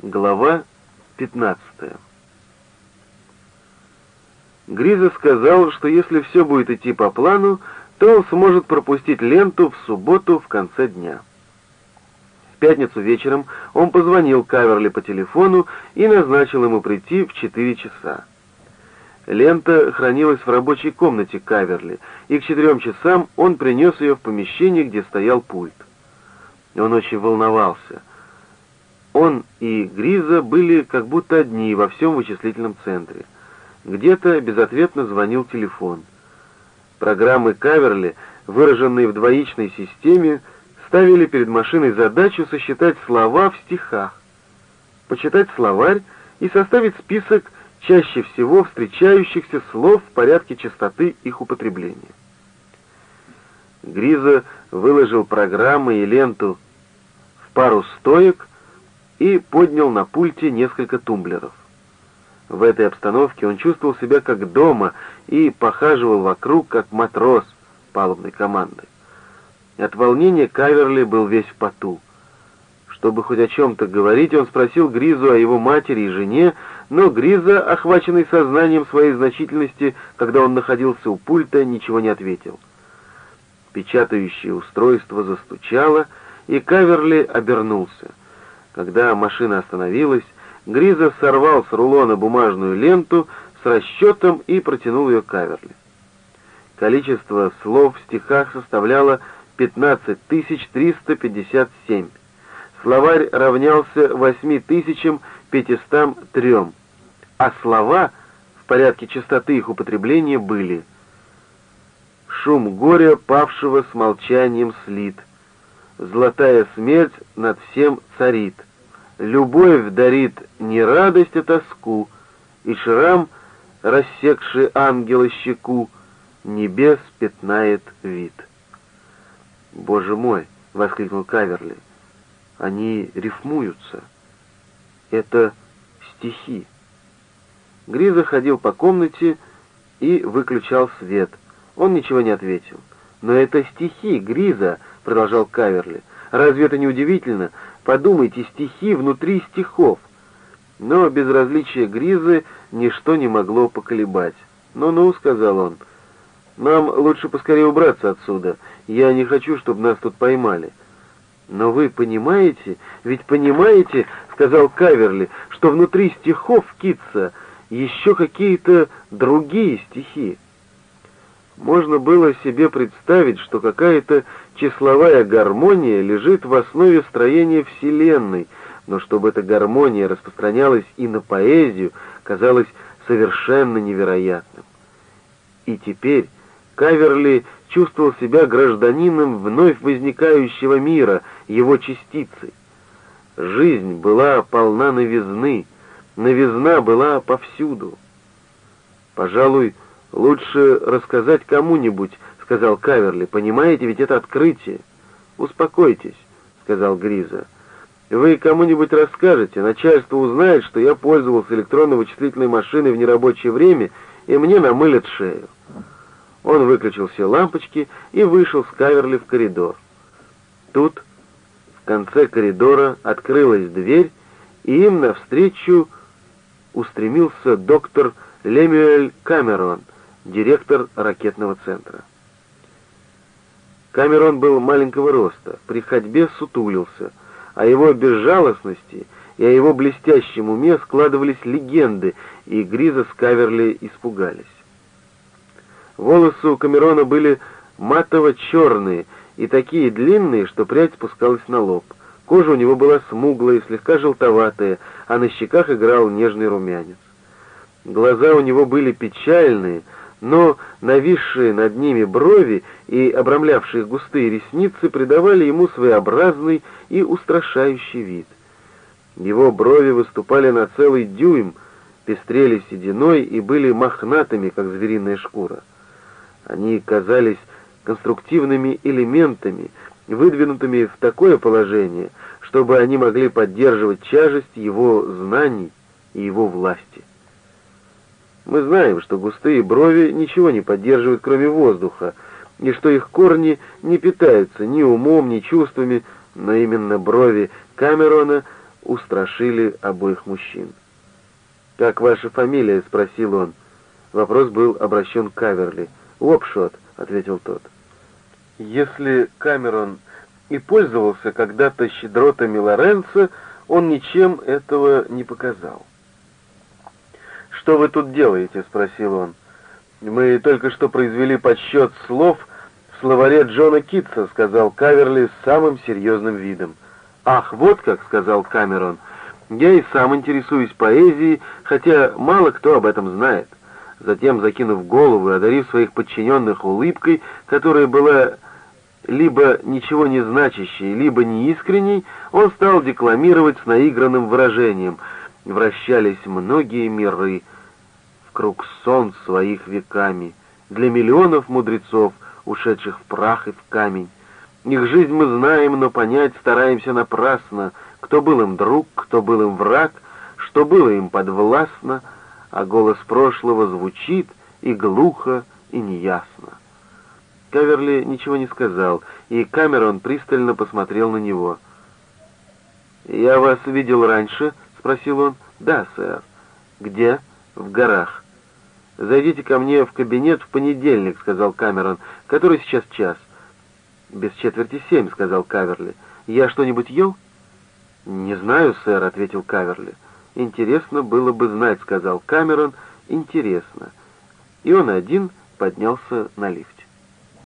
Глава 15 Гриза сказал, что если все будет идти по плану, то он сможет пропустить ленту в субботу в конце дня. В пятницу вечером он позвонил Каверли по телефону и назначил ему прийти в 4 часа. Лента хранилась в рабочей комнате Каверли, и к четырем часам он принес ее в помещение, где стоял пульт. Он очень волновался. Он и Гриза были как будто одни во всем вычислительном центре. Где-то безответно звонил телефон. Программы Каверли, выраженные в двоичной системе, ставили перед машиной задачу сосчитать слова в стихах, почитать словарь и составить список чаще всего встречающихся слов в порядке частоты их употребления. Гриза выложил программы и ленту в пару стоек, и поднял на пульте несколько тумблеров. В этой обстановке он чувствовал себя как дома и похаживал вокруг, как матрос палубной команды. От волнения Каверли был весь в поту. Чтобы хоть о чем-то говорить, он спросил Гризу о его матери и жене, но Гриза, охваченный сознанием своей значительности, когда он находился у пульта, ничего не ответил. Печатающее устройство застучало, и Каверли обернулся. Когда машина остановилась, Гриза сорвал с рулона бумажную ленту с расчетом и протянул ее Каверли. Количество слов в стихах составляло 15357. Словарь равнялся 8503, а слова в порядке частоты их употребления были «Шум горя, павшего с молчанием слит», «Золотая смерть над всем царит», Любовь дарит не радость, а тоску, И шрам, рассекший ангела щеку, Небес пятнает вид. «Боже мой!» — воскликнул Каверли. «Они рифмуются. Это стихи». Гриза ходил по комнате и выключал свет. Он ничего не ответил. «Но это стихи, Гриза!» — продолжал Каверли. «Разве это не удивительно? Подумайте, стихи внутри стихов. Но безразличие Гризы ничто не могло поколебать. «Ну-ну», — сказал он, — «нам лучше поскорее убраться отсюда. Я не хочу, чтобы нас тут поймали». «Но вы понимаете, ведь понимаете, — сказал Каверли, — что внутри стихов Китса еще какие-то другие стихи». Можно было себе представить, что какая-то числовая гармония лежит в основе строения Вселенной, но чтобы эта гармония распространялась и на поэзию, казалось совершенно невероятным. И теперь Каверли чувствовал себя гражданином вновь возникающего мира, его частицей. Жизнь была полна новизны, новизна была повсюду. Пожалуй, «Лучше рассказать кому-нибудь», — сказал Каверли. «Понимаете, ведь это открытие». «Успокойтесь», — сказал Гриза. «Вы кому-нибудь расскажете, начальство узнает, что я пользовался электронно-вычислительной машиной в нерабочее время, и мне намылят шею». Он выключил все лампочки и вышел с Каверли в коридор. Тут, в конце коридора, открылась дверь, и им навстречу устремился доктор Лемюэль Камерон — директор ракетного центра. Камерон был маленького роста, при ходьбе сутулился, о его безжалостности и о его блестящем уме складывались легенды, и Гриза с Каверли испугались. Волосы у Камерона были матово-черные и такие длинные, что прядь спускалась на лоб. Кожа у него была смуглая и слегка желтоватая, а на щеках играл нежный румянец. Глаза у него были печальные, но нависшие над ними брови и обрамлявшие густые ресницы придавали ему своеобразный и устрашающий вид. Его брови выступали на целый дюйм, пестрели сединой и были мохнатыми, как звериная шкура. Они казались конструктивными элементами, выдвинутыми в такое положение, чтобы они могли поддерживать тяжесть его знаний и его власти. Мы знаем, что густые брови ничего не поддерживают, кроме воздуха, и что их корни не питаются ни умом, ни чувствами, но именно брови Камерона устрашили обоих мужчин. «Как ваша фамилия?» — спросил он. Вопрос был обращен к Каверли. «Лопшот», — ответил тот. Если Камерон и пользовался когда-то щедротами Лоренца, он ничем этого не показал. «Что вы тут делаете?» — спросил он. «Мы только что произвели подсчет слов в словаре Джона Китса», — сказал Каверли с самым серьезным видом. «Ах, вот как», — сказал Камерон, — «я и сам интересуюсь поэзией, хотя мало кто об этом знает». Затем, закинув голову и одарив своих подчиненных улыбкой, которая была либо ничего не значащей, либо неискренней, он стал декламировать с наигранным выражением. Вращались многие миры круг сон своих веками, для миллионов мудрецов, ушедших в прах и в камень. Их жизнь мы знаем, но понять стараемся напрасно, кто был им друг, кто был им враг, что было им подвластно, а голос прошлого звучит и глухо, и неясно. Каверли ничего не сказал, и Камерон пристально посмотрел на него. «Я вас видел раньше?» — спросил он. «Да, сэр». «Где?» «В горах». «Зайдите ко мне в кабинет в понедельник», — сказал Камерон. «Который сейчас час?» «Без четверти семь», — сказал Каверли. «Я что-нибудь ел?» «Не знаю, сэр», — ответил Каверли. «Интересно было бы знать», — сказал Камерон. «Интересно». И он один поднялся на лифте.